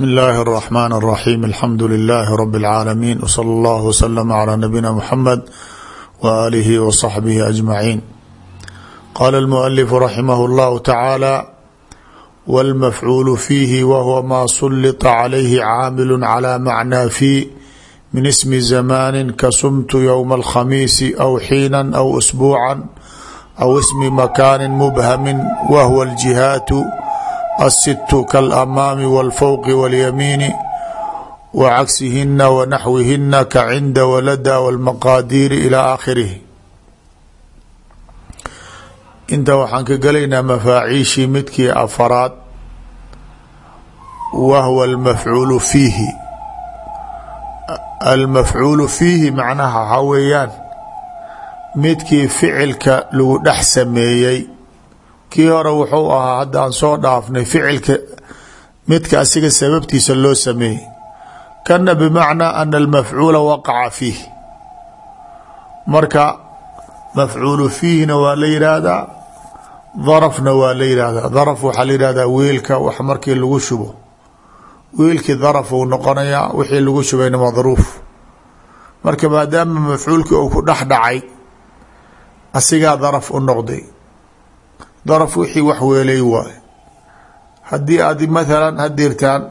bsmi اllahi الرحmn الرaxيm alxamdu لlh rb العaalamiin wslى اllah wslm عlى nabiyina mxamed walihi wصaxbihi aجmaciin qala اlmualifu raximah اllahu tacaala wاlmafcuulu fiihi wahwa ma sulita calayhi caamilu calى macnaa fi min ismi zamani kasumtu ywma اlkhamiisi aw xiina aw usbuuca aw ismi makaani mubhami wahwa اljihaatu الست kالأmaami والfوq والyamiini وcagsihina wnaxwihina kacinda walada wاlmaqaadiiri ilى aakhirihi inta waxaan ka gelaynaa mafaaciishii midkii afaraad wahwa اlmafcuulu fiihi almafcuulu fiihi macnaha waxaa weeyaan midkii ficilka lagu dhex sameeyey kii hore wuxuu ahaa hadda soo dhaafnay ficilka midka asiga sababtiisa loo sameeyey. Kana bimacnaa ana almafcuula waqaca fiih. Marka mafcuulu fiihina waa la yidhaahdaa darafna waa la yidhaahdaa daraf waxaa la yidhahdaa weelka wax markii lagu shubo. Weelkii daraf uu noqonayaa wixii lagu shubayna madruuf marka maadaama mafcuulkii uu ku dhex dhacay asigaa daraf u noqday daraf wixii wax weelay waay haddii aad mathalan hadirtaan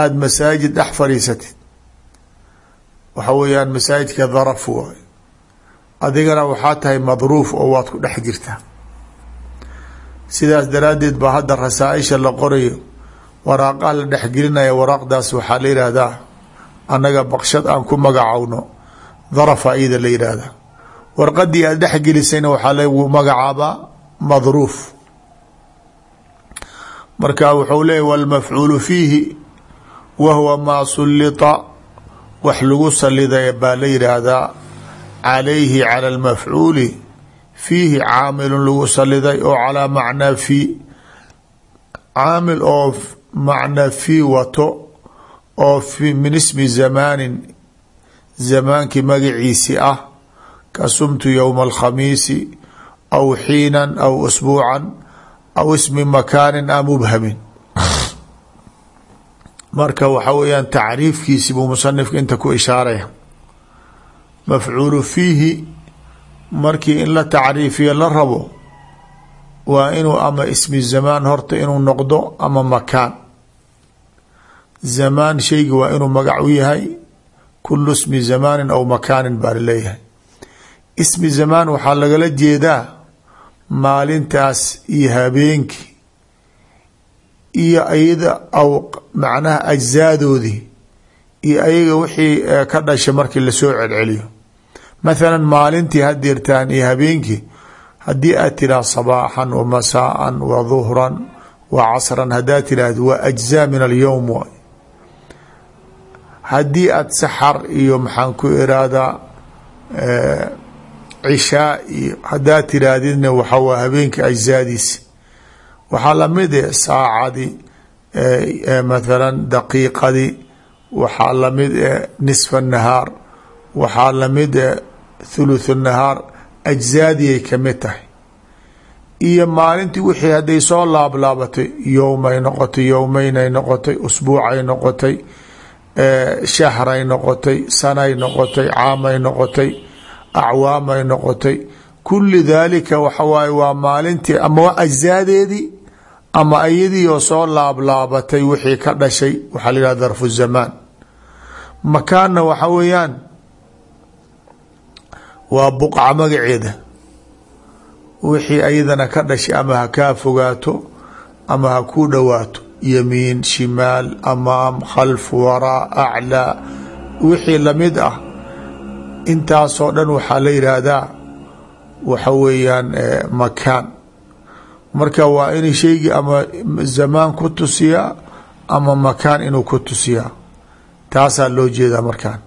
aada masaajid dhex fadhiisatid. Waxa weeyaan masaajidka daraf waay adigana waxaa tahay madruuf oo waad ku dhex jirtaa. Sidaas daraaddeed baa hadda rasaa-isha la qorayo waraaqaa la dhexgelinaya waraaqdaas waxaa la yidhaahdaa annaga baqshad aan ku magacowno darafa iyada la yidhaahdaa warqadii aad dhex gelisayna waxaa lagu magacaaba madruuf. Marka wuxuu leeyahy walmafcuulu fiihi wa huwa maa sullita. Wax lagu salidaya baa la yidhaahdaa calayhi cala almafcuuli fiihi caamilun lagu saliday oo calaa macnaa fii caamil oo macnaa fii wato oo min ismi zamaanin zamaankii magaciisi ah kasumtu ywma alkhamiisi aw xiina aw usbuuca aw ismi makaanin a mubhamin marka waxa weeyaan tacriifkiisi buu musanifka inta ku ishaaraya mafcuulu fiihi markii in la tacriifiyo la rabo waa inuu ama ismi zamaan horta inuu noqdo ama makaan zamaan shaygi waa inuu magac u yahay kulu ismi zamaanin aw makaanin baa la leeyahay ismi zamaan waxaa lagala jeedaa maalintaas iyo habeenkii iyo ayada aw macnaha ajzaadoodii iyo ayaga wixii ka dhashay markii la soo celceliyo. Mathalan maalintii hadirtaan iyo habeenkii haddii aad tiraah sabaaxan wa masaaan wa duhran wa casran haddaad tiraahdo waa ajzaa min alyowm haddii aad saxar iyo maxaan ku irahdaa cishaa iyo haddaad tiraahdidna waxa waa habeenka ajzaadiisi waxaa la mid e saacadii mathalan daqiiqadii waxaa la mid e nisfa nahaar. Waxaa la mid e thuluth nahaar. Ajzaadiyay ka mid tahay. Iyo maalintii wixii hadday soo laablaabatay yowmay noqotay yowmeynay noqotay usbuucay noqotay shahray noqotay sanay noqotay caamay noqotay acwaamay noqotay. Kuli daalika waxa waaye waa maalintii ama ajzaadeedii ama ayadii oo soo laablaabatay wixii ka dhashay waxaa la yihahda darfu zamaan. Makaanna waxa weeyaan waa buqca magaceeda. Wixii ayadana ka dhashay ama ha kaa fogaato ama ha kuu dhowaato. Yamiin shimaal amaam khalf waraa aclaa. Wixii la mid ah intaasoo dhan waxaa la yidhaahdaa waxa weeyaan makaan. Marka waa in shaygii ama zamaan ku tusiyaa ama makaan inuu ku tusiyaa taasaa loo jeedaa markaan.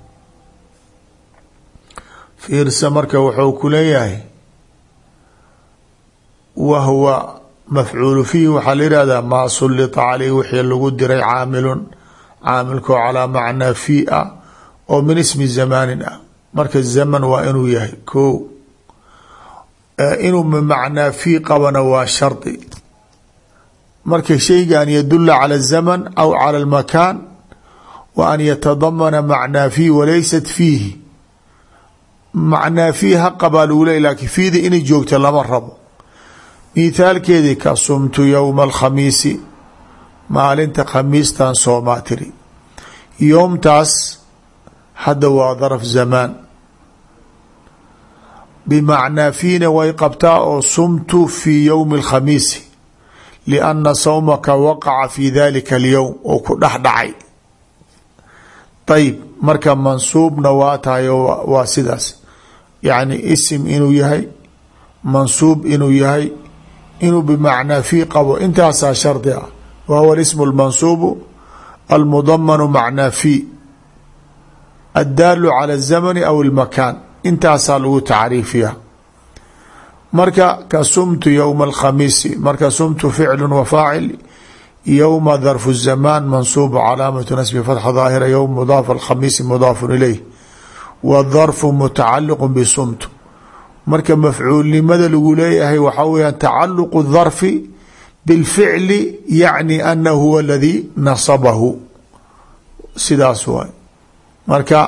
Fiirsa marka wuxuu ku leeyahay wahwa mafcuulu fiihi waxaa la yihahdaa maa sulita caleyh wixii lagu diray caamilun caamilkoo calaa macnaa fi a oo min ismi zamaanin ah marka zaman waa inuu yahay ko inuu bimacnaa fii qabana waa shardi marka shayga an yadula cala الzaman aw cala اlmakan wa an yatadamana macnaa fiih walaysat fiihi macnaa fiih haqa baa lagu leey lakin fiida inay joogto lama rabo mithaalkeedii ka sumtu yowma alkhamiisi maalinta khamiistan soomaa tiri yoomtaas hadda waa darf zamaan bimacnaa fiina way qabtaa oo sumtu fii yowmi اlkhamiisi lianna sawmaka waqaca fi dalika alyowm oo ku dhex dhacay ayb marka mansuubna waa tahay waa sidaas yacni isim inuu yahay mansuub inuu yahay inuu bimacnaa fii qabo intaasaa shardi ah wa huwa اlismu اlmansuubu almudamanu macnaa fii addaalu cala الzamani aw اlmakaan intaasaa lagu tacriifiya marka ka sumtu yowma alkhamiisi marka sumtu ficlu wa faacil yowma darfu الzamaan mansuubu calaamatu nasbi fatxa daahira yowm mudaaf alkhamiisi mudaafun ilayh wa darfu mutacaliqu bisumtu marka mafcuulnimada lagu leeyahay waxaa weyaan tacaluqu darfi bilficli yacni ana huwa aladii nasabahu sidaas waay marka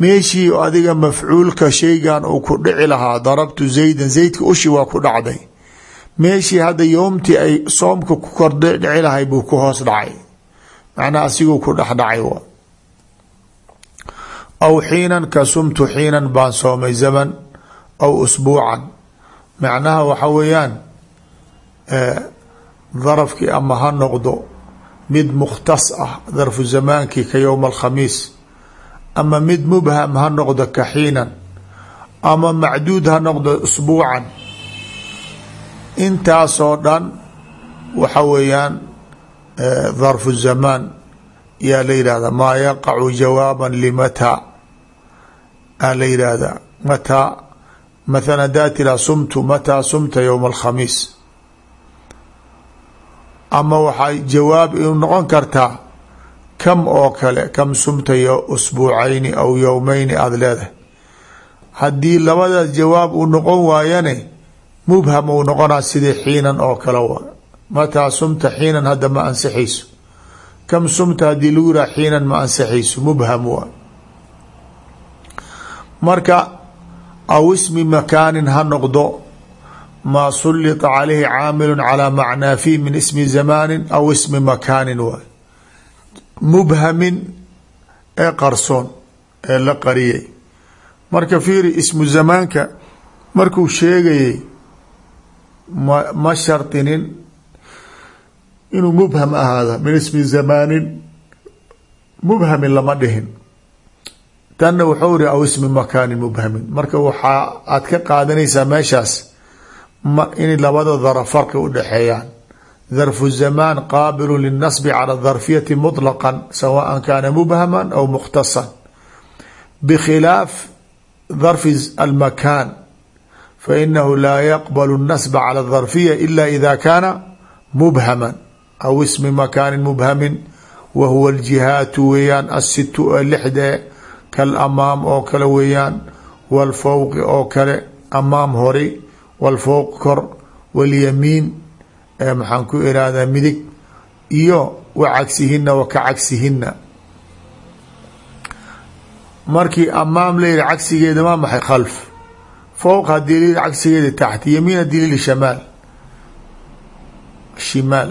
meeshii adiga mafcuulka shaygan uu ku dhici lahaa darabtu zaydan zaydka ushi waa ku dhacday. Meeshii hadda yoomtii ay soomka ku kor dhici lahay buu ku hoos dhacay. Macnaa asiguu ku dhex dhacay w aw xiinan ka sumtu xiinan baan soomay zaman aw usbuucan. Macnaha waxa weeyaan darafkii ama ha noqdo mid mukhtas ah darfu zamaankii ka yowma alkhamiis ama mid mubham ha noqdo ka xiinan ama macduud ha noqdo usbuucan. Intaasoo dhan waxa weeyaan darfu zamaan yaa la yidhahda maa yaqacu jawaaban limataa aa la yidhaahdaa mataa mathala hadaa tiraa sumtu mataa sumta yowma alkhamiis. Ama waxay jawaab inu noqon kartaa kam oo kale kam sumta usbuucayni aw yowmeyni aada leedahay. Haddii labadaas jawaab uu noqon waayane mubham uu noqonaa sidii xiinan oo kale waa mataa sumta xiinan hadda ma ansixayso kam sumta haddii lagu yiraha xiinan ma ansixayso mubham waa marka aw ismi makaanin ha noqdo maa sulita calayhi caamilu calaa macnaa fi min ismi zamaanin aw ismi makaanin waay mubhamin ee qarsoon ee la qariyay marka fiiri ismu zamaanka markuu sheegayay ma ma shardinin inuu mubham ahaada min ismi zamaanin mubhamin lama dhihin. Tanna wuxuu iri aw ismi makaanin mubhamin. Marka waxaa aad ka qaadanaysaa meeshaas ma in labada dara farqi u darfu zamaan qaabilu linasbi cala darfiyati muطlaqa sawaan kaana mubhama aw mukhtasan bikhilaaf darfi almakaan fainahu laa yaqbalu nasba cala darfiya ila ida kaana mubhaman aw ismi makaani mubhamin wa huwa aljihaatu weeyaan asitu ee lixdee kalamaam oo kale weeyaan walfowqi oo kale amaam horay walfowq kor walyamiin maxaan ku irahdaa midig iyo wa cagsihina wa ka cagsihina markii amaam la yihi cagsigeeda maa maxay khalf? Fowq haddii la yihi cagsigeeda taxt yamiin haddii la yihi shamaal. Shimaal.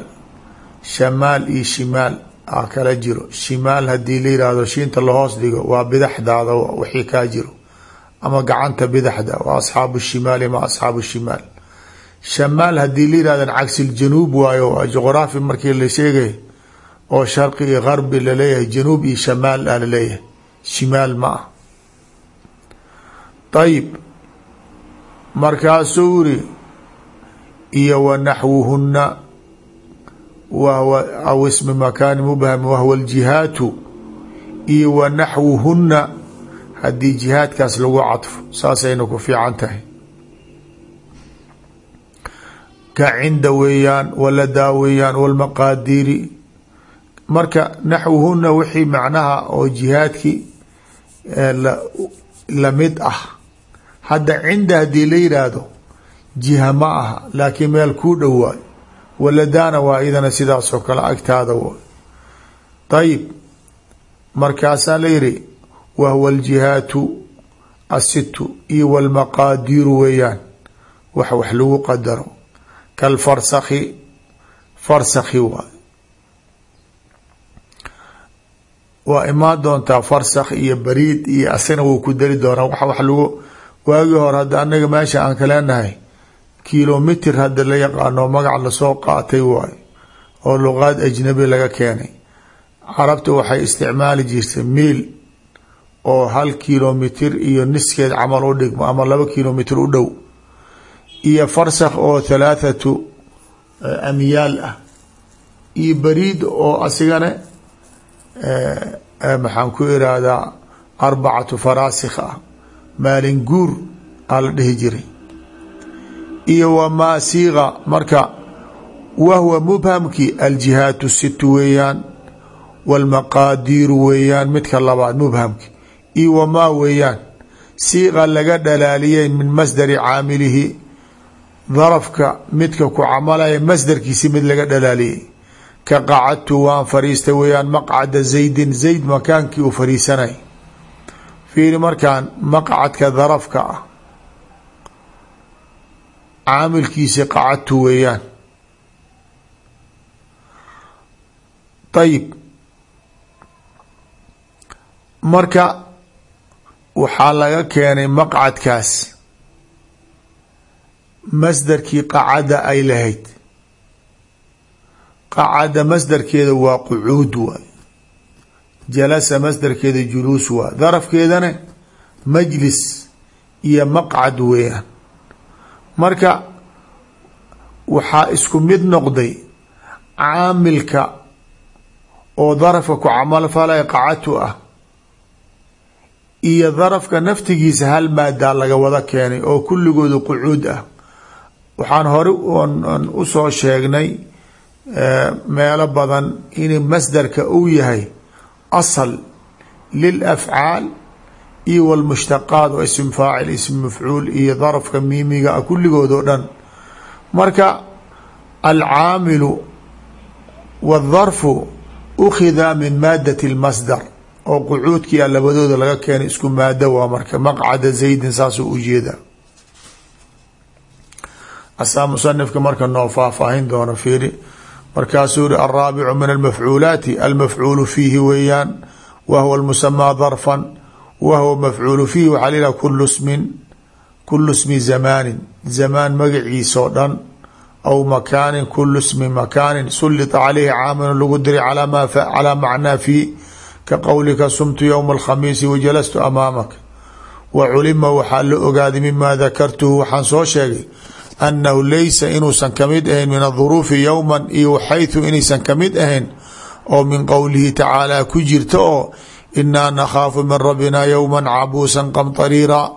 Shamaal iyo shimaal a kala jiro. Shimaal haddii la yihahdo shiinta lahoos dhigo waa bidaxdaada wixii kaa jiro. Ama gacanta bidaxda waa asxaabu shimaali ma asxaabu shimaal shamaal haddii la yihahdan cagsiljanuub waayo waa juqraafi markii la sheegay oo sharqi iyo garbi la leeyahay januub iyo shamaal a la leeyahay shimaal ma ah. Ayib markaasuu iri iyo wa naxwuhuna wahwa aw ismi makaani mubham wahwa aljihaatu. Iyo wa naxwuhuna haddii jihaadkaas lagu cadfo. Saasayna ku fiican tahay ka cinda weeyaan waladaa weeyaan walmaqaadiiri marka naxwuhuna wixii macnaha oo jihaadkii la mid ah. Hadda cinda haddii la yidhaahdo jiha ma aha laakiin meel kuu dhowaay waladaana waa idana sidaasoo kale agtaada w ayib markaasaa la yihi wahwa aljihaatu asitu iyo walmaqaadiiru weeyaan. Wax wax lagu qadaro kalfarsakhi farsakhi waay waa imaan doontaa farsakh iyo bariid iyo asina wuu ku dari doonaa wax wax lagu waagii hore hadda anaga meesha aan ka leenahay kilomitr hadda la yaqaano magac la soo qaatay waay oo luqaad ajnabi laga keenay carabta waxay isticmaali jirtay miil oo hal kilomitr iyo niskeed camal u dhigmo ama laba kilomitr u dhow iyo farsakh oo thalaathatu amyaal ah. Iyo bariid oo asigana maxaan ku irahdaa arbacatu faraasikh ah. Maalin guur aa la dhihi jiray iyo wamaa siiqa marka wahwa mubhamki aljihaatu situ weeyaan walmaqaadiiru weeyaan midka labaad mubhamki. Iyo wamaa weeyaan siiqa laga dhalaaliyay min masdari caamilihi darafka midka ku camalaya masdarkiisi mid laga dhalaaliyay ka qacadtu waan fariistay weeyaan maqcada zaydin zayd makaankii uu fariisanay. Fiiri markaan maqcadka darafka ah. Caamilkiisi qacadtu weeyaan. Ayib marka waxaa laga keenay maqcadkaas masdarkii qacada ay lahayd. Qacada masdarkeeda waa qucuud waay. Jalasa masdarkeeda juluus waa darafkeedana majlis iyo maqcad weeyaan. Marka waxaa isku mid noqday caamilka oo darafka ku camalfalay qacatu ah iyo darafka naftigiisa hal maadaa laga wada keenay oo kulligooda qucuud ah waxaan hore u soo sheegnay meelo badan in masdarka uu yahay asal lilafcaal iyo wlmushtaqaat oo ism faacil ism mafcuul iyo darafka miimiga ah kulligood oo dhan. Marka alcaamilu wاdarfu ukhida min maadat اlmasdar oo qucuudkii a labadooda laga keenay isku maado waa marka maqcada zaydin saasuu ujeeda asaa musanifka marka noo faahfaahin doono fiiri. Markaasuu ri alraabicu min almafcuulaati almafcuulu fiihi weeyaan wa huwa lmusamaa darfan wa huwa mafcuulu fiihi waxaa layihaha kulu smin kulu smi zamaanin zamaan magaciisoo dhan aw makaanin kulu smi makaanin sullita caleyhi caamilun lagu diray calaa macnaa fii ka qowlika sumtu yowma alkhamiisi wajalastu amaamaka wa culima waxaa la ogaaday mima dakartuhu waxaan soo sheegay annahu laysa inuusan ka mid ahayn min aduruufi yowman iyo xaytu inaysan ka mid ahayn oo min qowlihi tacaala ku jirta oo inaa nakhaafu min rabbina yowma cabuusan qamdariira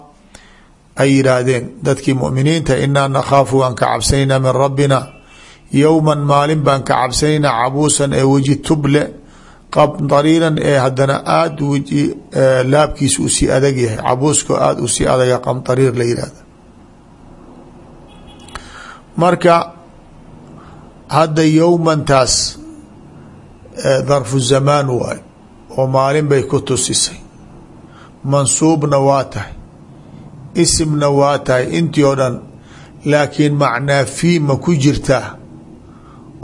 ay yidhaahdeen dadkii muminiinta inaa nakhaafu waan ka cabsanaynaa min rabbina yowman maalin baan ka cabsanaynaa cabuusan ee weji tuble qamdariiran ee haddana aada wji laabkiisa u sii adag yahay cabuuska aada marka hadda yowmantaas darfu zamaan waay oo maalin bay ku tusisay. Mansuubna waa tahay isimna waa tahay intii oo dhan laakiin macnaa fii ma ku jirtaa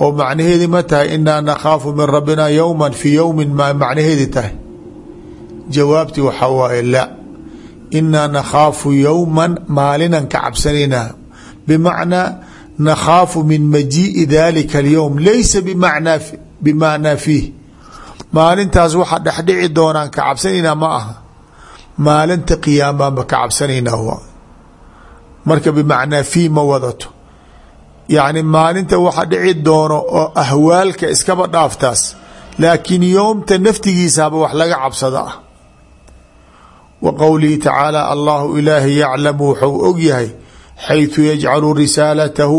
oo macnaheedi ma tahay inaa nakhaafu min rabbina yowma fii yowmin ma macnaheedi tahay. Jawaabtii waxaa waaye la. Inaa nakhaafu yowman maalinan ka cabsanaynaa bimacnaa nakhaafu min majii'i dalika alyowm laysa bimacnaa fiih maalintaas waxa dhexdhici doonaan ka cabsanaynaa ma aha maalinta qiyaamaanba ka cabsanaynaa waa marka bimacnaa fii ma wadato yacni maalinta waxa dhici doono oo ahwaalka iskaba dhaaftaas laakiin yoomta naftigiisaba wax laga cabsada ah wa qowlihi tacaala allahu ilaahi yaclamu wuxuu og yahay xayثu yajcalu risaalatahu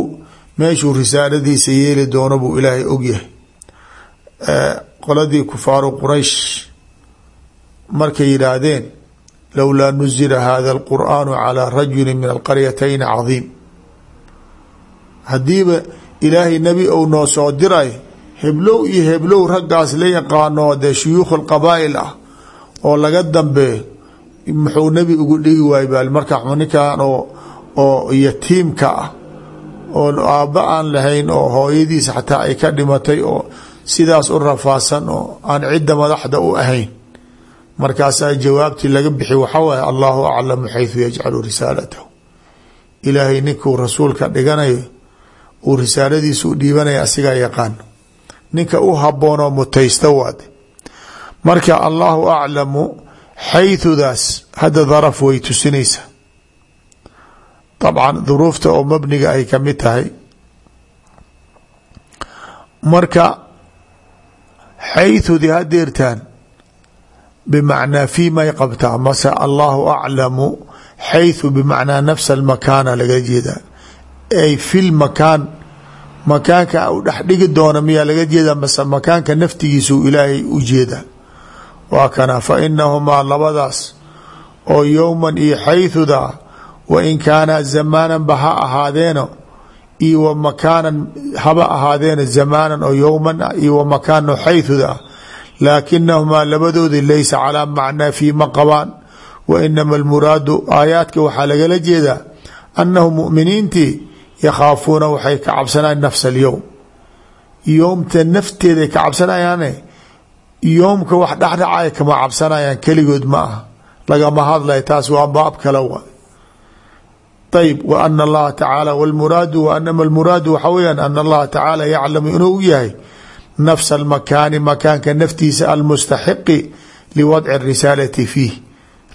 meeshuu risaaladiisa yeeli doono buu ilaahay ogyahay eh, qoladii kufaaru quraysh markay yidhaahdeen lowlaa nuzila hada alqur'aanu calaa rajuli min alqaryatayn cadiim. Haddiiba ilaahay nebi ou noo soo diray heblow iyo heblow raggaas la yaqaano dee shuyuukhu alqabaa'il ah oo laga dambeeyo muxuu nebi ugu dhigi waay baa markaa ninkan oo oo yatiimka ah oo aabba aan lahayn oo hooyadiisa xataa ay ka dhimatay oo sidaas u rafaasan oo aan cidda madaxda u ahayn. Markaasaa jawaabtii laga bixi waxaa waaye allahu aclamu xayثu yajcalu risaalatahu. Ilaahay ninkuu rasuulka dhiganayo uu risaaladiisa u dhiibanaya asigaa yaqaano ninka u haboonoo mutaysta waade marka allahu aclamu xayثudaas hadda daraf way tusinaysaa dabcan duruufta oo mabniga ay kamid tahay marka xayثudii hadeertaan bmacnaa fi may qabtaa mase allahu aclamu xayثu bmacnaa nafsa اlmakaana laga jeedaa ay fi lmakaan makaanka u dhex dhigi doona miyaa laga jeedaa mase makaanka naftigiisuu ilaahay u jeedaa waa kana fainahumaa labadaas oo yowman iyo xayثuda wain kaana zamaananba ha ahaadeeno iyo wa makaanan haba ahaadeeno zamaanan oo yowman iyo wa makaano xayثuda ah. Laakinahumaa labadoodi laysa calaa macnaa fii ma qabaan. Wa inama almuraadu aayaadka waxaa lagala jeedaa annahu muminiintii yakhaafuuna waxay ka cabsanayaan nafsa alyowm. Yoomta nafteeday ka cabsanayaane yoomka wax dhexdhacaya kama cabsanayaan keligood ma aha. Lagama hadlay taas waa baab ayb w ana allaha tacaala wlmuraadu w anama almuraadu waxaa weyaan ana allaha tacaala yaclamu inuu yahay nafsa almakaani makaanka naftiisa almustaxiqi liwadci risaalati fiih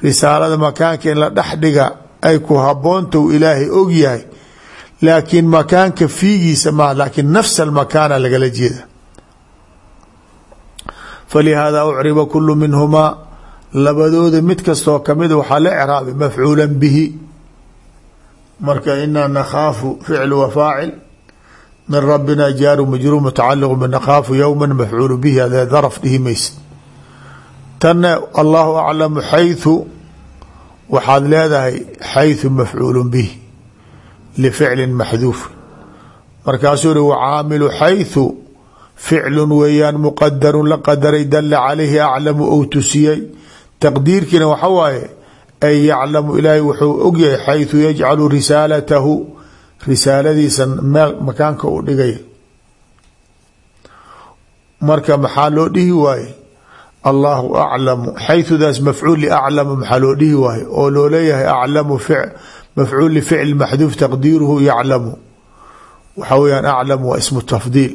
risaalada makaanka in la dhex dhiga ay ku haboonta u ilaahay og yahay laakiin makaanka fiigiisa maaha laakiin nafsa almakaana lagala jeeda falihaada ucriba kulu minhumaa labadooda mid marka inaa nakaafu ficl wa faacil min rabina jaaru majruur mutacaliq binakaafu yowma mafcuul bihi adee daraf dhihi maysa tanna allahu aclamu xaythu waxaad leedahay xaythu mafcuulu bihi lificlin maxduuf. Markaasuu hi wacaamilu xaythu ficlun weeyaan muqadarun la qadaray dalla calayhi aclamu ou tusiyey. Taqdiirkiina waxa waaye ay yaclamu ilaahay wuxuu ogyahay xayثu yajcalu risaalatahu risaaladiisa makaanka uu dhigay marka maxaa loo dhihi waaye allahu aclamu xayثudaas mafcuul liaclamu maxaa loo dhihi waaye oo loo leeyahay aclamu mafcuul lificl maxduuf taqdiiruhu yaclamu waxaa weyaan aclamu waa ismu tafdiil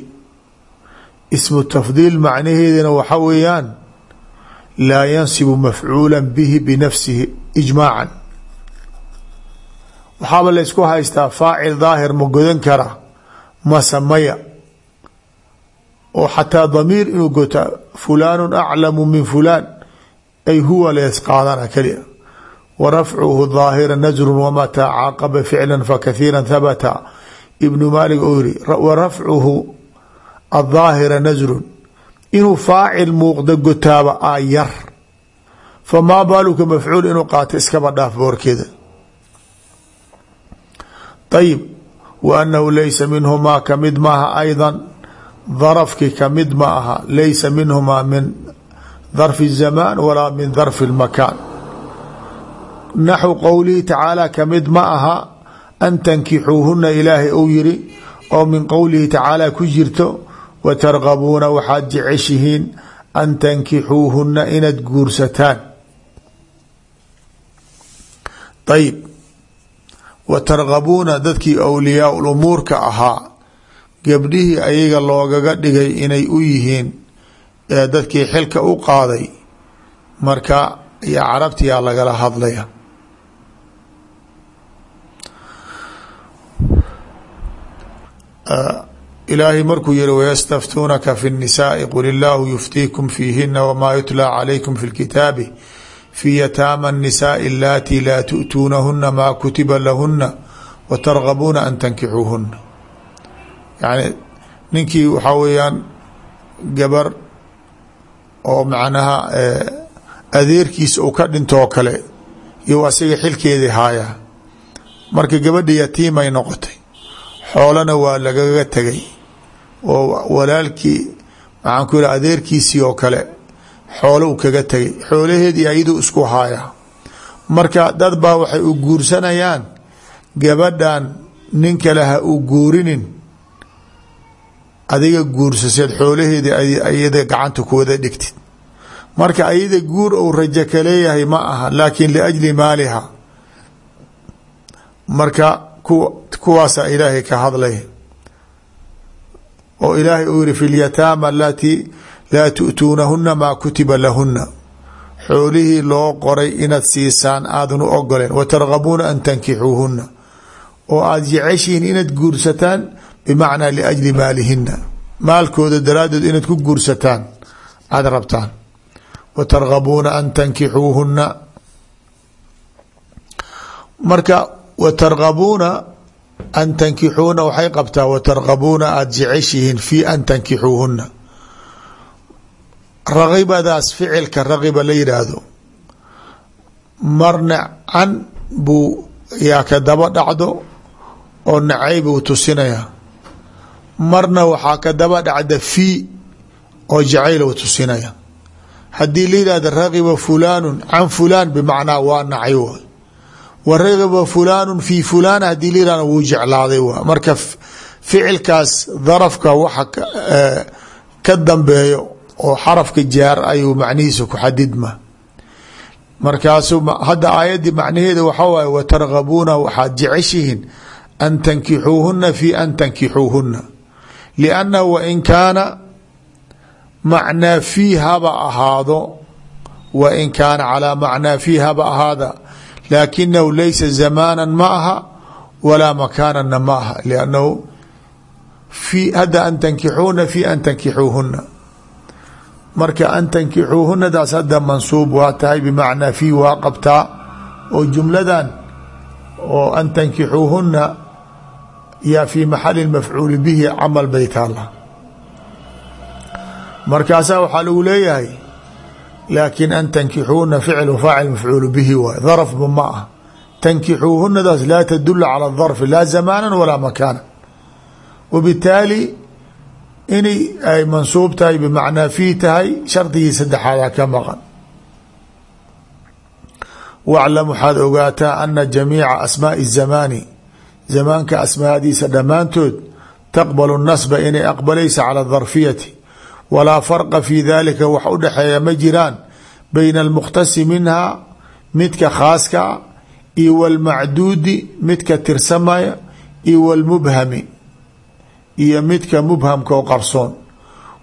ismu tafdiil macnaheedina waxa weeyaan laa yansibu mafcuula bihi binafsihi ijmaaca waxaaba la ysku haystaa faacil daahir ma godan kara mase maya oo xataa damiir inuu gota fulaanu aclamu min fulaan ay huwa lees qaadana kelia wa rafcuhu daahira nasru wamataa caaqaba ficla fakathiira habata ibnu maalik ou yiri wa rafcuhu adaahira nasrun inuu faacil muuqda gotaaba aa yar famaa baaluka mafcuul inuu qaato iskaba dhaaf boorkeeda ayib wa annahu laysa minhumaa kamid maaha ayda darafki kamid ma aha laysa minhumaa min darfi الzamaan walaa min darfi اlmakaan naxwu qowlihi tacaala kamid ma aha an tankixuuhuna ilaahay uu yiri oo min qowlihi tacaala ku jirto wa targabuuna waxaad jeceshihiin an tankixuuhuna inaad guursataan ayib wa targabuuna dadkii awliyaa lumuurka ahaa gabdhihii ayaga loogaga dhigay inay u yihiin ee dadkii xilka u qaaday marka iyo carabtiyaa lagala hadlaya ilaahay markuu yihi wayastaftuunaka fi الnisaai qul illaahu yuftiikum fiihina wmaa yutlى calaykum fi اlkitaabi fi yataama الnisaai alatii laa tu'tuunahuna maa kutiba lahuna wa targabuuna an tankixuuhuna yani ninkii waxaa weeyaan gabar oo macnaha adeerkiisa uu ka dhintoo kale iyo asiga xilkeedii haaya marka gabadha yatiimay noqotay xoolana waa lagaga tegay oo walaalkii maxaan ku yihi adeerkiisii oo kale xoolo u kaga tegay xoolaheedii ayaduu isku haaya. Marka dad baa waxay u guursanayaan gabadhan nin kale ha u guurinin adiga guursaseed xoolaheedii ayada gacanta ku wada dhigtid. Marka ayada guur ou rajo ka leeyahay ma aha laakin liajli maaliha. Marka kuwaasaa ilaahay ka hadlay oo ilaahay uu yihi fi lyataama alatii laa tu'tuunahuna maa kutiba lahuna xoolihii loo qoray inaad siisaan aadan u ogoleen wa targabuuna an tankixuuhuna oo aada jeceshihiin inaad guursataan bimacnaa liajli maalihina maalkooda daraaddeed inaad ku guursataan aada rabtaan. Wa targabuuna an tankixuuhuna marka wa targabuuna an tankixuuna waxay qabtaa wa targabuuna aada jeceshihiin fi an tankixuuhuna ragibadaas ficilka ragiba la yidhaahdo marna can buu yaa ka daba dhacdo oo nacay buu tusinaya marna waxaa ka daba dhacda fii oo jacayl tusinaya haddii la yihahdo ragiba fulaanu can fulaan bimacnaa waa nacay waay wa ragiba fulaanu fi fulaan haddii la yihahdo wuu jeclaaday marka ficilkaas darafka waxa ka dambeeyo oo xarafka jaar ayuu macnihiisa ku xadidma markaasu hadda aayaddii macnaheeda waxa waaye watargabuuna waxaad jeceshihiin an tankixuuhuna fi an tankixuuhuna liannahu wain kaana macnaa fii haba ahaado wain kaana calaa macnaa fii haba ahaada laakinahu laysa zamaana ma aha walaa makaanana ma aha liannahu fi hadda an tankixuuna fi an tankixuuhuna marka an tankixuuhunadaas hadda mansuub waa tahay bimacnaa fii waa qabtaa oo jumladan oo an tankixuuhuna yaa fii maxali mafcuuli bihi camal bay taala markaasaa waxaa lagu leeyahay laakin an tankixuuna ficlu faacil mafcuulu bihi waay. Darafba ma ah tankixuuhunadaas laa tadula cala darfi laa zamaana walaa makaana wabitaali inay ay mansuub tahay bimacnaa fii tahay shardigii saddexaadaa ka maqan. Waclam waxaad ogaataa ana jamiica asmaai zamaani zamaanka asmaadiisa dhammaantood taqbalu nasba inay aqbalaysa cala darfiyati walaa farqa fi dalika wax u dhexeeya ma jiraan. Bayna almukhtasi minha midka khaaska iyo walmacduudi midka tirsamaya iyo walmubhami iyo midka mubhamka o qarsoon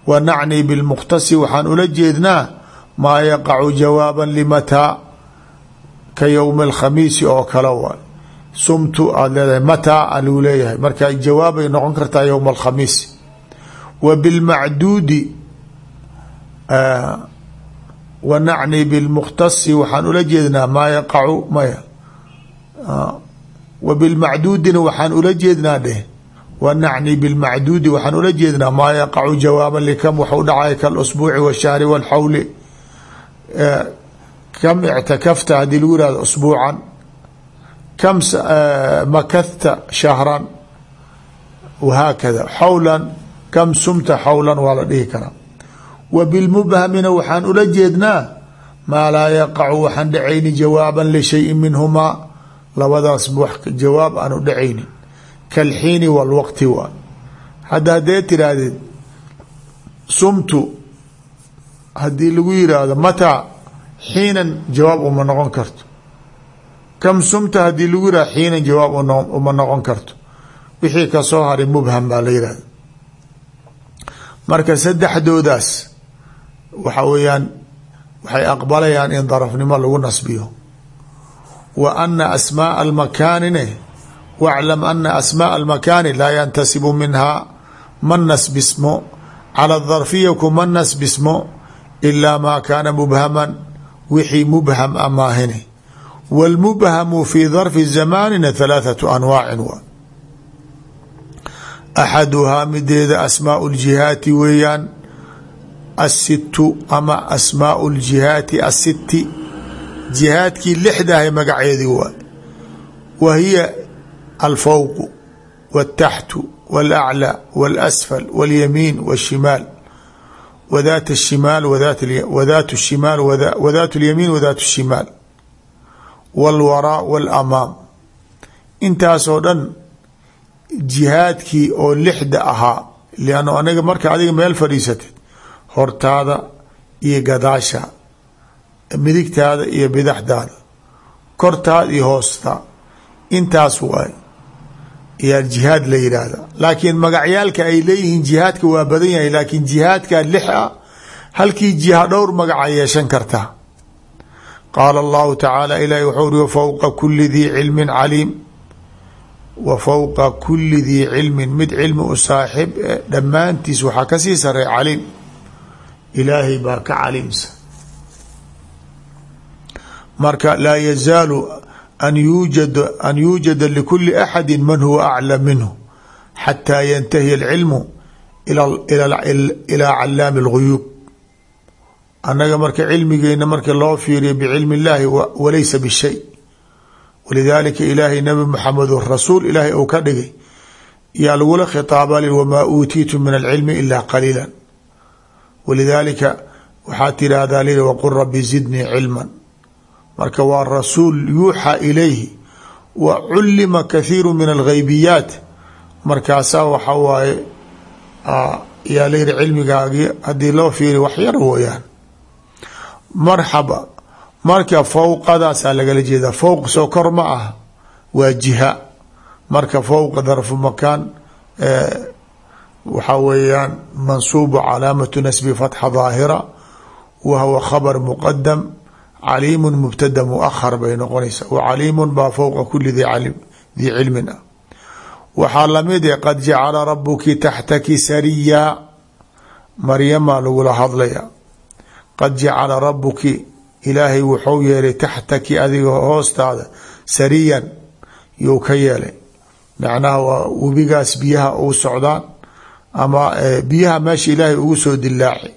wa nacni bilmukhtasi waxaan ula jeednaa maa yaqacu jawaaban limataa ka yowmi alkhamiisi oo kale waay sumtu aada leedahay mataa a lagu leeyahay. Marka jawaabay noqon kartaa yowma alkhamiis wa bilmacduudi wa nacni bilmukhtasi waxaan ula jeednaa maa yaqacu maya wa bilmacduudina waxaan ula jeednaa dheh wa nacni bilmacduudi waxaan ula jeednaa maa yaqacu jawaaban likam waxu dhacay kalusbuuci washahri walxawli kam ictakafta haddii lagu yihahdo usbuucan kam makahta shahran wahaakada xawlan kam sumta xawlan waa la dhihi karaa wa bilmubhamina waxaan ula jeednaa maa laa yaqacu waxaan dhacayni jawaaban lishayin minhumaa labadaas jawaab aan u dhacaynin. Kalxiini walwaqti waa hadda haddee tiraahdeed sumtu haddii lagu yiraahdo mataa xiinan jawaab uma noqon karto. Kam sumta haddii lagu yihahdo xiinan jawaab uma noqon karto. Wixii ka soo haray mubham baa la yihahda marka saddexdoodaas waxa weeyaan waxay aqbalayaan in darafnimo lagu nasbiyo. Wa ana asmaaa almakaanine waclam ana asmaaa almakaani laa yantasibu minha. Man nasbismo cala darfiya kuma nasbismo ilaa maa kaana mubhaman wixii mubham ah amaahini wاlmubhamu fi darfi zamaanina halaathatu anwaacin wa. Axaduhaa mideeda asmaau ljihaati weeyaan asitu ama asmaau اljihaati asiti jihaadkii lixdahay magaceedii waa wa hiya alfowqu wاtaxtu wاlأclى wاlasfal wاlyamiin wاshimaal wadaat الshimaal wadaat الshimaal wadaat اlyamiin wadaat الshimaal wاlwaraa wاlamaam intaasoo dhan jihaadkii oo lixda ahaa lanno aniga marka adiga meel fadhiisatid hortaada iyo gadaasha midigtaada iyo bidaxdaada kortaada iyo hoosta intaas waay. Yaa jihaad la yidhaahda laakiin magacyaalka ay leeyihiin jihaadka waa badan yahay laakiin jihaadka lix a halkii jiha dhowr magaca yeeshan karta qaala allahu tacaala ilahi wuxuu uri wafowqa kuli dii cilmin caliim. Wa fowqa kuli dii cilmin mid cilmi u saaxib dhammaantiis waxaa ka sii sarey caliim ilaahay baa ka caliimsa. Marka laa yazaalu an yuujad an yuujada likuli axadi man huwa aclam minhu xataa yantahiya alcilmu ilaa calaami اlguyuub annaga marka cilmigeena marka loo fiiriyo bicilmi اllahi walaysa bishay. Walidaalika ilaahay nabi maxamed rasuul ilaahay ou ka dhigay yaa lagula khitaaba wamaa uutiitu min alcilmi ila qaliila walidaalika waxaa tirahdaa li waqul rabi zidnii cilma marka waa rasuul yuuxaa ilayhi wa culima kathiiru min alghaybiyaat markaasaa waxa waaye yaa layihi cilmigaagii haddii loo fiiriy wax yar wooyaan marxaba marka fowqadaasaa lagala jeedaa fowq soo kor ma ah waa jiha marka fowqa darfu makaan waxaa weeyaan mansuubu calaamatu nasbi fatxa daahira wa huwa khabar muqadam caliimu mubtada muahar bay noqonaysaa wacaliimu baa fowqa kuli dii cilmin ah. Waxaa la mid e qad jacala rabuki taxtaki sariya maryamaa lagula hadlaya qad jacala rabuki ilaahay wuxuu yeelay taxtaki adiga hoostaada sariyan you ka yeelay. Macnaha waa webigaas biyaha u socdaan ama biyaha meesha ilaahay ugu soo dilaaci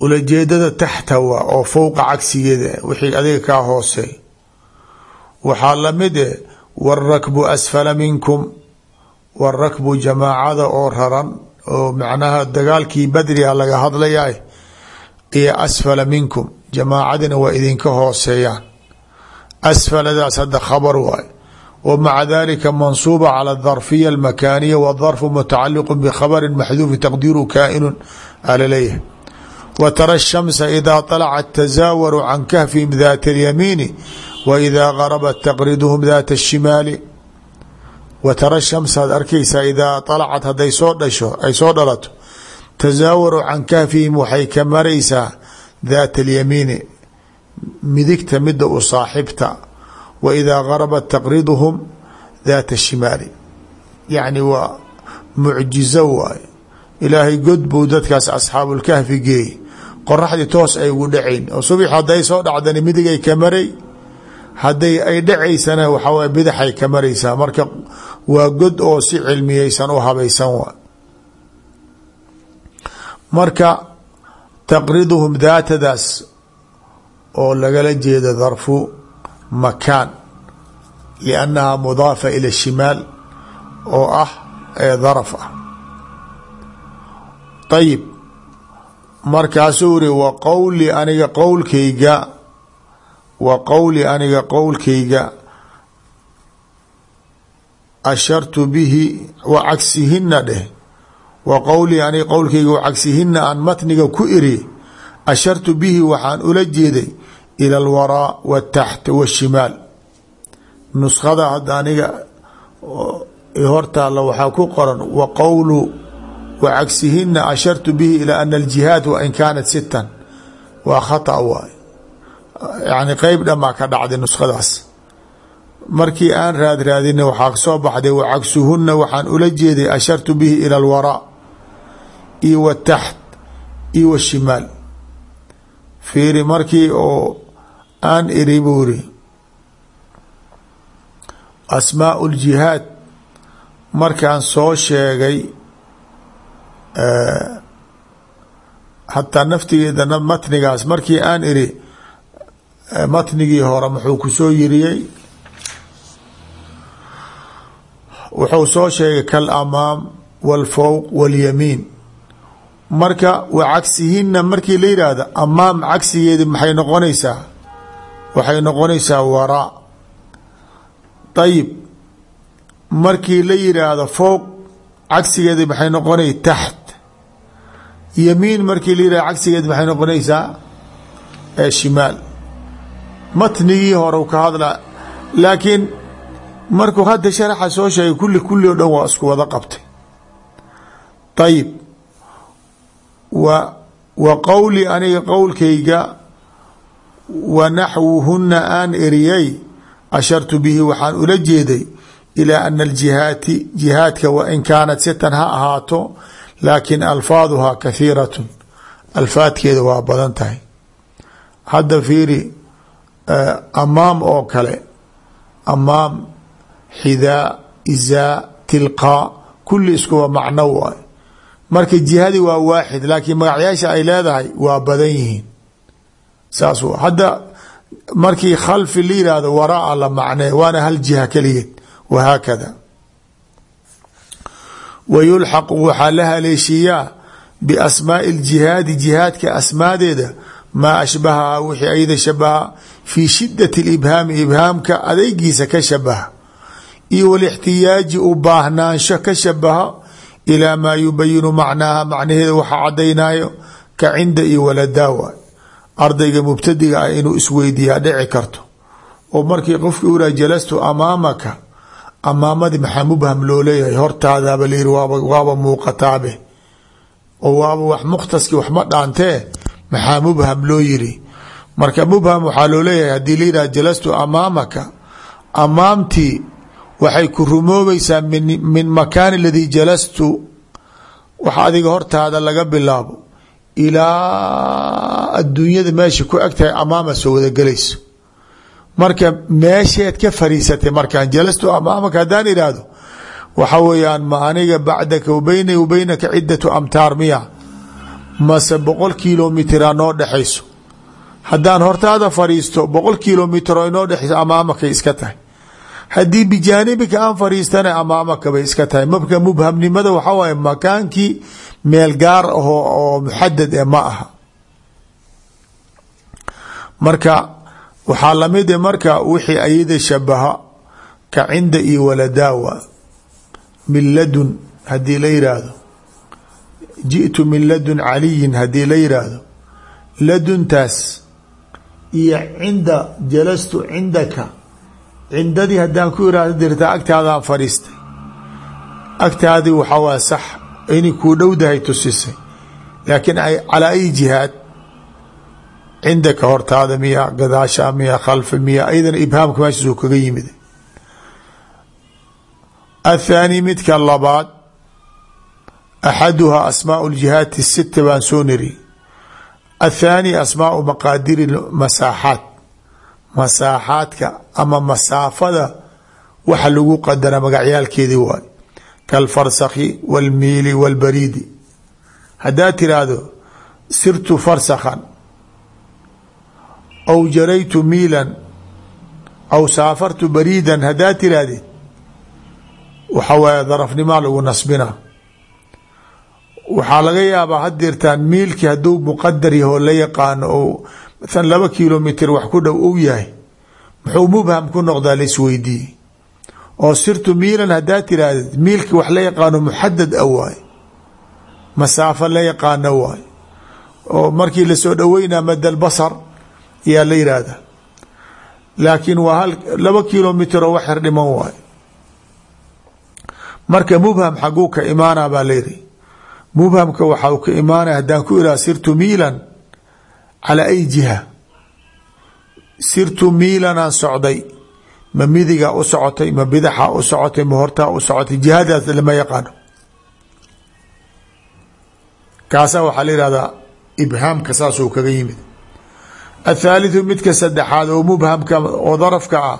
ulajeedada taxta waa oo fowqa cagsigeeda wixii adiga kaa hoosey waxaa la mid e warakbu asfala minkum warakbu jamaacada oo raran oo macnaha dagaalkii badriga laga hadlayahay iyo asfala minkum jamaacadina waa idinka hooseeyaan. Asfaladaas hadda khabar waay wa maca dalika mansuuba cala darfiya almakaaniya wadarfu mutacaliqu bikhabari maxduufi taqdiiru kaainu alaleeyahay wa tara shamsa idaa طalacat tasaawaru can kahfihim daat اlyamiini wa idaa garabat taqriduhum daat الshimaali wa tara shamsaad arkaysaa idaa طalacat haday soo dhasho ay soo dhalato tasaawaru can kahfihim waxay ka maraysaa daat اlyamiini midigta mida u saaxibta wa idaa garabat taqriduhum daat الshimaali yacni waa mucjizo waaye ilaahay god buu dadkaas asxaabulkahfi geeyey qoraxdii toos ay ugu dhacayn oo subix hadday soo dhacdani midigay ka maray hadday ay dhacaysana waxaa waye bidaxay ka maraysaa marka waa god oo si cilmiyeysan u habaysan waa marka taqriduhum daatadaas oo lagala jeeda darfu makaan liannaha mudaafa ila shimaal oo ah ee daraf ah. Ayib markaasuu iri wa qowli aniga qowlkayga wa qowli aniga qowlkayga ashartu bihi wa cagsihina dheh. Wa qowli aniga qowlkayga wa cagsihina aan matniga ku iri ashartu bihi waxaan ula jeeday ila alwaraa wataxta washimaal nuskhada hadda aniga hortaalla waxaa ku qoran wa qowlu wa cagsihina ashartu bihi ilaa ana aljihaad wa in kaanat sitan waa khata waay yani qeyb dhanmaa ka dhacday nuskhadaas markii aan raad raadina waxaa soo baxday wa cagsuhuna waxaan ula jeeday ashartu bihi ila alwaraa iyo wataxt iyo washimaal markii aan iri buuri asmaa اljihaad markaan soo sheegay hataa naftigeeda matnigaas markii aan iri matnigii hore muxuu ku soo yiriyey? Wuxuu soo sheegay kalamaam walfowq walyamiin marka wa cagsihina markii la yidhaahdo amaam cagsigeedi maxay noqonaysaa waxay noqonaysaa waraa ayib markii la yidhaahdo fowq cagsigeedi maxay noqonay taxt. Yamiin markii la yihahdo cagsigeedi maxay noqonaysaa? Shimaal. Matnigii hore ka hadla laakiin markuu hadda sharaxa soo sheegay kulli kulli o dhan waa isku wada qabtay. Ayib wa wa qowli aniga qowlkayga wa naxwuhuna aan eriyay ashartu bihi waxaan ula jeeday ilaa ana aljihaati jihaadka wain kaanat sitan ha ahaato laakin alfaaduhaa kahiiratun alfaadkeeda waa badan tahay. Hadda fiiri amaam oo kale amaam xidaa izaa tilqaa kulli iskuwa macno waay. Marka jihadi waa waaxid laakiin magacyaasha ay leedahay waa badan yihiin saas hadda markii khalfi la yihahdo waraa la macnee waana hal jiha keligeed wahaakada wa yulxaqu waxaa la haleeshiiyaa biasmaai اljihaadi jihaadka asmaadeeda maa ashbahaha wixii ayada shabaha fii shidati اlibhaami ibhaamka adeygiisa ka shabaha. Iyo walixtiyaaji u baahnaansho ka shabaha ilaa maa yubayinu macnaaha macnaheeda waxa cadaynayo ka cinda iyo ardayga mubtadiga ah inuu isweydiiyaa dhici karto. Oo markii qofki uraa jalastu amaamaka amaamadii maxaa mubham loo leeyahay? Hortaadaaba layiri waaba muuqataabe. Oo waaba wax mukhtaski waxma dhaantee? Maxaa mubham loo yiri marka mubham waxaa loo leeyahay haddii la yidhaha jalastu amaamaka amaamtii waxay ku rumoobaysaa min makaani aladii jalastu waxa adiga hortaada laga bilaabo ilaa adduunyada meesha ku eg tahay amaama soo wadagelayso marka meesheed ka fariisatay markaan jalastu amaamaka haddaan idhaahdo waxa weeyaan ma aniga bacdaka wa bayna wa baynaka ciddatu amtaar miya? Mase boqol kilomitraa noo dhexayso. Haddaan hortaada fariisto boqol kilomitr oo inoo dhexayso amaamakay iska tahay haddii bijaanibika aan fariistana amaamaka bay iska tahay marka mubhamnimada waxaa waaye makaankii meel gaar ahoo oo muxadad e ma aha. Marka waxaa la mid marka wixii ayada shabaha ka cinda iyo waladaawa min ladun haddii la yiraahdo. Jiئtu min ladun caliyin haddii la yiraahdo. Laduntaas iyo cinda jalastu cindaka cindadii haddaan ku iraahdo dirtaa agtaadaan fadhiistay agtaadii waxaa waa sax inay kuu dhowdahay tusisay. Laakiin calaa ay jihaad cindaka hortaada miya gadaasha miya khalfa miya ayadana ibhaamka meeshaasuu kaga yimid. Athaani midka labaad axaduhaa asmaau ljihaati sita baan soo niri. Athaani asmaau maqaadiri masaaxaat masaaxaadka ama masaafada waxa lagu qadara magacyaalkeedii waay. Kalfarsakhi wاlmiili wاlbariidi haddaad tiraahdo sirtu farsakhan. Aw jaraytu miilan. Aw saafartu bariidan. Haddaad tirahdid waxa waaye darafnimaa lagu nasbina. Waxaa laga yaabaa hadeertaan miilkii hadduu muqadar yaho la yaqaano oo maala laba kilomitr wax ku dhow ou yahay muxuu mubham ku noqdaa laisweydiiye oo sirtu miilan haddaad tirahdid miilkii wax la yaqaano muxadad a waay masaafo la yaqaano waay. Oo markii la soo dhoweynaa madal basar ayaa la yihahda laakiin waa laba kilomitr oo wax yar dhiman waay. Marka mubham xaguu ka imaana baa layidhi mubhamka waxau ka imaanaya haddaan ku iraha sirtu miilan calaa ay jiha? Sirtu miilanaan socday. Ma midigaa u socotay ma bidaxaa u socotay ma hortaa u socotay. Jihadaas lama yaqaano. Kaasaa waxaa la yihahdaa ibhaamka saasuu kaga yimid. Athaalitثu midka saddexaad oo mubhamka oo darafka ah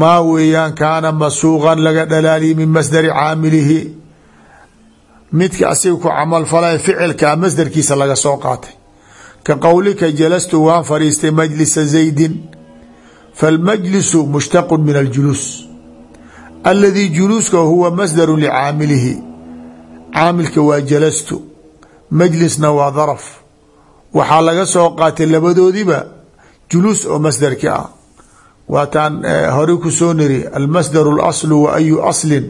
maa weeyaan kaana masuuqan laga dhalaaliya min masdari caamilihi. Midka asiga ku camal falay ficilkaa masdarkiisa laga soo qaatay ka qowlika jalastu waan fadhiistay majlisa zaydin falmajlisu mushtaqu min aljuluus aladii juluuska huwa masdaru licaamilihi caamilka waa jalastu majlisna waa daraf waxaa laga soo qaatay labadoodiba juluus oo masdarki ah waataan hore ku soo niri almasdaru اlaslu wa ayu aslin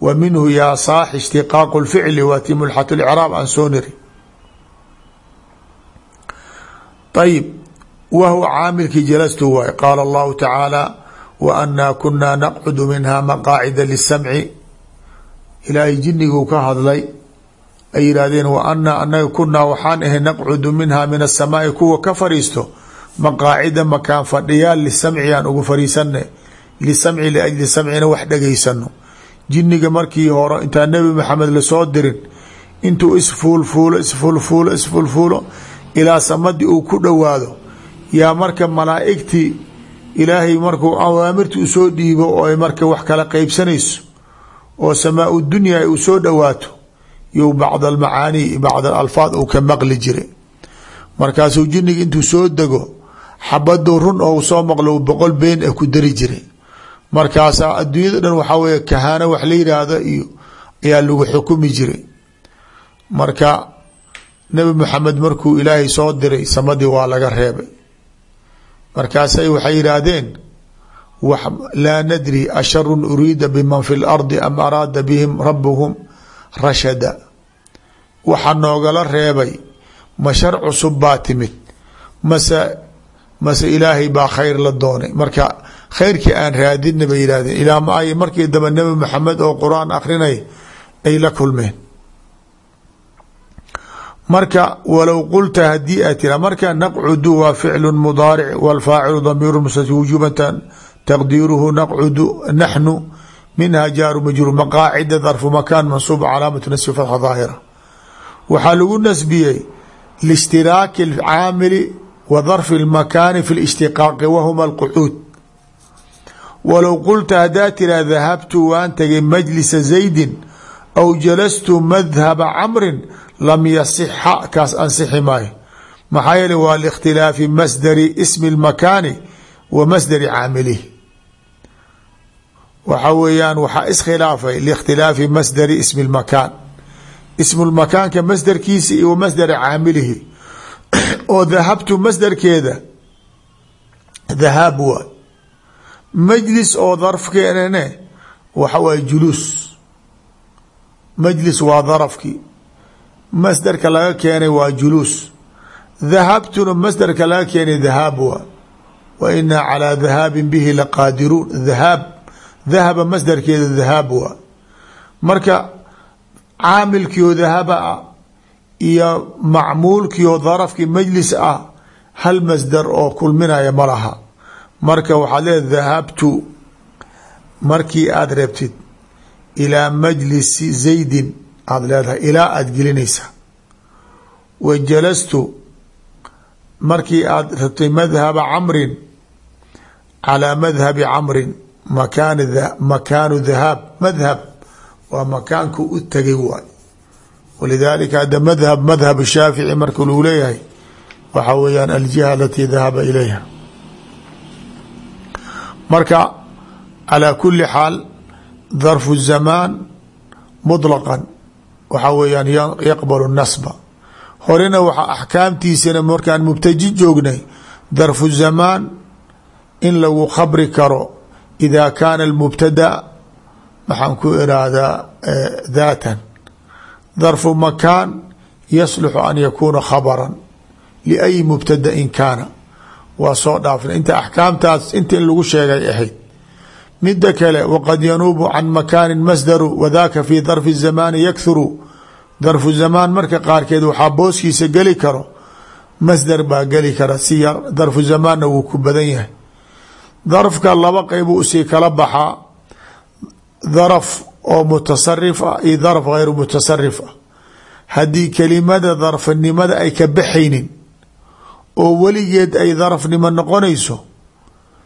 wa minhu yaa saax ishtiqaaqu اlficli waati mulxat اlcraab aan soo niri Ayib wa huwa caamilkii jalastu waay qaala allahu tacaala wa anaa kunaa naqcudu minha maqaacida lisamci ilaahay jiniguu ka hadlay ay yidhaahdeen wa anaa anaga kunaa waxaan ahay naqcudu minha min asamaai kuwa ka fariisto maqaacida makaan fadhiyaal lisamci aan ugu fariisana lisamci liajli samcina wax dhegaysano jiniga markii hore intaa nebi maxamed la soo dirin intuu isfuulfuulo isfuulfuulo isfuulfuulo ilaa samadii uu ku dhowaado. Yaa marka malaaigtii ilaahay markuu awaamirta u soo dhiibo oo marka wax kala qeybsanayso oo samaau dunya ay u soo dhowaato you bacd almacaani bacd alalfaad uu ka maqli jiray markaasuu jiniga intuu soo dego xabaduu run oo soo maqlo boqol been ah ku dari jiray markaasaa adduunyada dhan waxaa weye kahaano wax la yidhaahdo iyo ayaa lagu xukumi jiray marka nebi maxamed markuu ilaahay soo diray samadii waa laga reebay. Markaasay waxay yidhaahdeen laa nadri asharun uriida biman fi lardi am araada bihim rabuhum rashada. Waxaa noogala reebay ma shar cusub baa timid mase mase ilaahay baa khayr la doonay. Marka khayrkii aan raadina bay yidhahdeen ilaa ma ay markii dambe nebi maxamed oo qur'aan akrinay ay la kulmeen marka walow qulta hadii aad tira marka naqcudu waa ficlu mudaaric wاlfaacilu damiiru mustati wujuban taqdiiruhu naqcudu naxnu minha jaaru majruur maqaacida darfu makan mansuub calaamatu nasbi fatxa daahira waxaa lagu nasbiyey liاshtiraaki اcaamili wa darfi اlmakaani fi اlاshtiqaaqi wahuma اlqucuud walow qulta hadaa tira dahabtu waan tagay majlisa zaydin aw jalastu madhaba camrin lam yasixa kaas ansixi maayo. Maxaa yeele waa likhtilaafi masdari ismi اlmakaani wa masdari caamilihi. Waxa weeyaan waxaa iskhilaafay likhtilaafi masdari ismi اlmakaan ismu lmakaanka masdarkiisa iyo wa masdari caamilihi. Oo dahabtu masdarkeeda dahaab waay majlis oo darfkeenane waxa waay juluus. Majlis waa darafkii masdarka laga keenay waa juluus. Dahabtuna masdarka laga keenay dahaab waa. Wa inaa calaa dahaabin bihi laqaadiruun dahaab dahaba masdarkeeda dahaab waa. Marka caamilkiioo dahaba ah iyo macmuulkiioo darafkii majlis ah hal masdar oo kulminaya ma laha. Marka waxaad leedahay dahabtu markii aada rabtid ilaa majlisi zaydin aada leedahay ilaa aada gelinaysa wa jalastu markii aada rabtay madhaba camrin calaa madhabi camrin makaan makaanu dahaab madhab waa makaanku u tegay waay. Walidaalika hadda madhab madhab shaafici marka lagu leeyahay waxaa weeyaan aljiha alatii dahaba ilayha. Marka calaa kuli xaal darfu zamaan muطlaqan waxaa weeyaan yaqbalu nasba. Horena waxaa axkaamtiisana markaan mubtaji joognay darfu zamaan in lagu khabri karo ida kaana almubtada maxaan ku iraahdaa daatan. Darfu makaan yasluxu an yakuuna khabran liayi mubtadain kaana. Waa soo dhaafna inta axkaamtaas inta in lagu sheegay ahayd mida kale waqad yanuubu can makaanin masdaru wadaka fi darfi zamaani yakhuru darfu zamaan marka qaarkeed waxaa booskiisa geli karo. Masdar baa geli kara si yar darfu zamaanna wuu ku badan yahay. Darfka laba qeybu u sii kala baxaa daraf oo mutasarif ah iyo darf hayru mutasarif ah haddii kelimada darfinimada ay ka baxaynin oo weligeed ay darafnimo noqonayso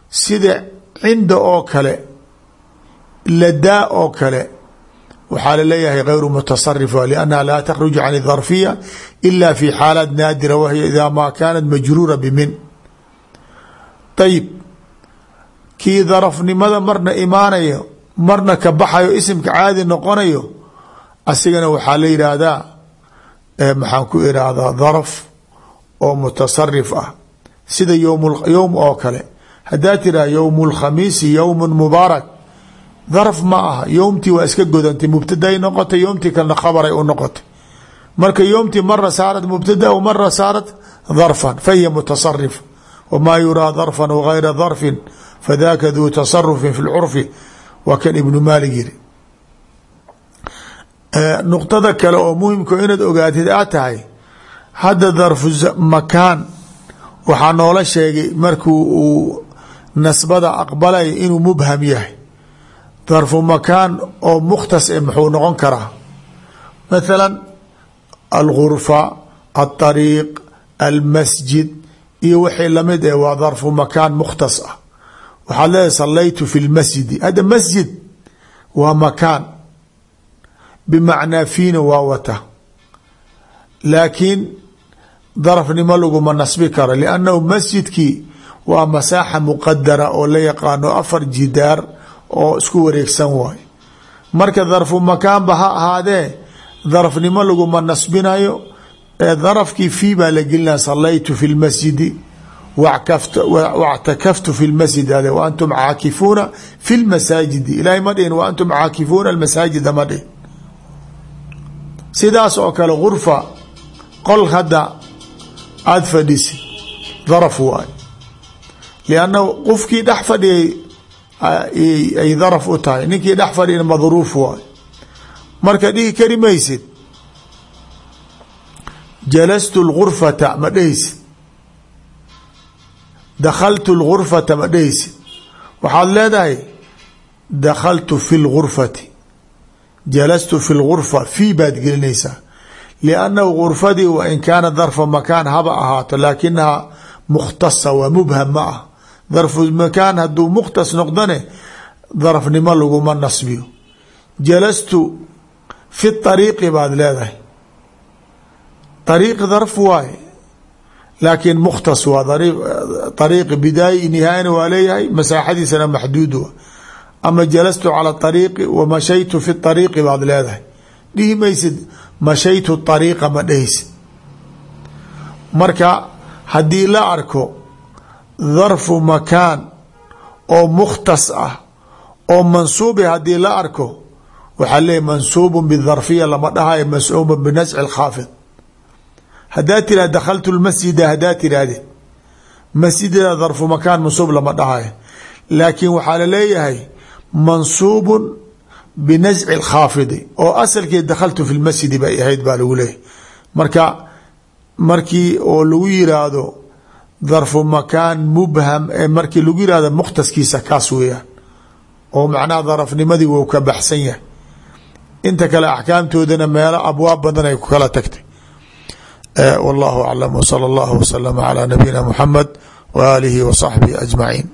sida cinda oo kale ladaa oo kale waxaa laleeyahay غayru mutasarif لأnnaha laa تkhruج can الdarfiya ila fi xaalaat naadira wahiy ida ma kanat majruura bmin ayib kii darafnimada marna imaanayo marna ka baxayo isimka caadi noqonayo asigana waxaa la yidhaahdaa maxaan ku irahdaa daraf oo mutasarif ah sida yowm yowm oo kale haddaa tiraha yowm اlkhamiisi yowm mubaarak. Darf ma aha yowmtii waa iska godantay mubtaday noqotay yowmtii kalena khabaray u noqotay. Marka yowmtii mara saarat mubtada mara saarat darfan fahiya mutasarif wmaa yuraa darfan wgayra darfin fadaka duu tasarufin fi lcurfi waa kan ibnu maalig yiri. Nuqtada kale oo muhimka inaad ogaatid aad tahay hadda sheegay markuu uu nasbada aqbalaya inuu mubham yahay. Darfu makaan oo mukhtas e muxuu noqon karaa. Mathala algurfa alطariiq almasjid iyo wixii la mid eh waa darfu makaan mukhtas ah. Waxaad leedahay salaytu fi lmasjidi hadda masjid waa makaan. Bimacnaa fiina waa wata. Laakiin darafnimo laguma nasbi karo liannahu masjidkii waa masaaxa muqadara oo la yaqaano afar jidaar oo isku wareegsan waayo marka darfu makaanba ha ahaadee darafnimo laguma nasbinayo ee darafkii fii baa la gelinaya salaytu fi lmasjidi wاctakaftu fi lmasjid ade w antum caakifuuna fi lmasaajidi ilahay ma dhihin wa antum caakifuuna almasaajida ma dhihin. Sidaas oo kale gurfa qol hadda aada fadhisi daraf waay liannahu qofkii dhex fadhiyay ay daraf u tahay ninkii dhex fadhiyana madruuf waay marka dhihi kari maysid jalastu lgurfata ma dhehaysid dakhaltu lgurfata ma dhehaysid waxaad leedahay dakhaltu fi lgurfati jalastu fi lgurfa fii baad gelinaysaa liannahu gurfadii wa in kaana darfa makaan haba ahaato laakinaha mukhtasa waa mubham ma ah darfu makaan hadduu mukhtas noqdone darafnimo laguma nasbiyo. Jalastu fi ariiqi baad leedahay. Ariiq darf waaye laakiin mukhtas waa ariiq bidaaya nihaayana waa leeyahay masaaxadiisana maxduud wa ama jalastu cala ariiqi wa mashaytu fi ariiqi baad leedahay. Dhihi maysid mashaytu ariiqa ma dhehaysid marka haddii la arko darfu makaan oo mukhtas ah oo mansuubi haddii la arko waxaa leeyahy mansuubu bidarfiya lama dhahayo mascuuba binasci lkhaafid haddaa tiraha dakhaltu lmasjida haddaa tirahdid masjidada darfu makaan mansuub lama dhahayo. Laakiin waxaa la leeyahay mansuubun binasci lkhaafidi oo asalkii dakhaltu fi lmasjidi bay ahayd baa lagu leeyahy marka markii oo lagu yiraahdo darfu makaan mubham ee markii lagu yihahdo mukhtaskiisa kaas weeyaan. oo macnaha darafnimadii wou ka baxsan yahay. Inta kale axkaamtoodana meelo abwaab badan ay ku kala tagtay. Wallahu aclam wsala allahu waslama calaa nabiyina muxamed wa aalihi wa saxbihi ajmaciin